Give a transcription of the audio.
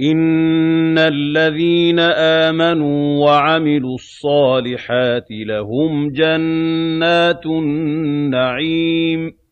إِنَّ الَّذِينَ آمَنُوا وَعَمِلُوا الصَّالِحَاتِ لَهُمْ جَنَّاتُ النَّعِيمِ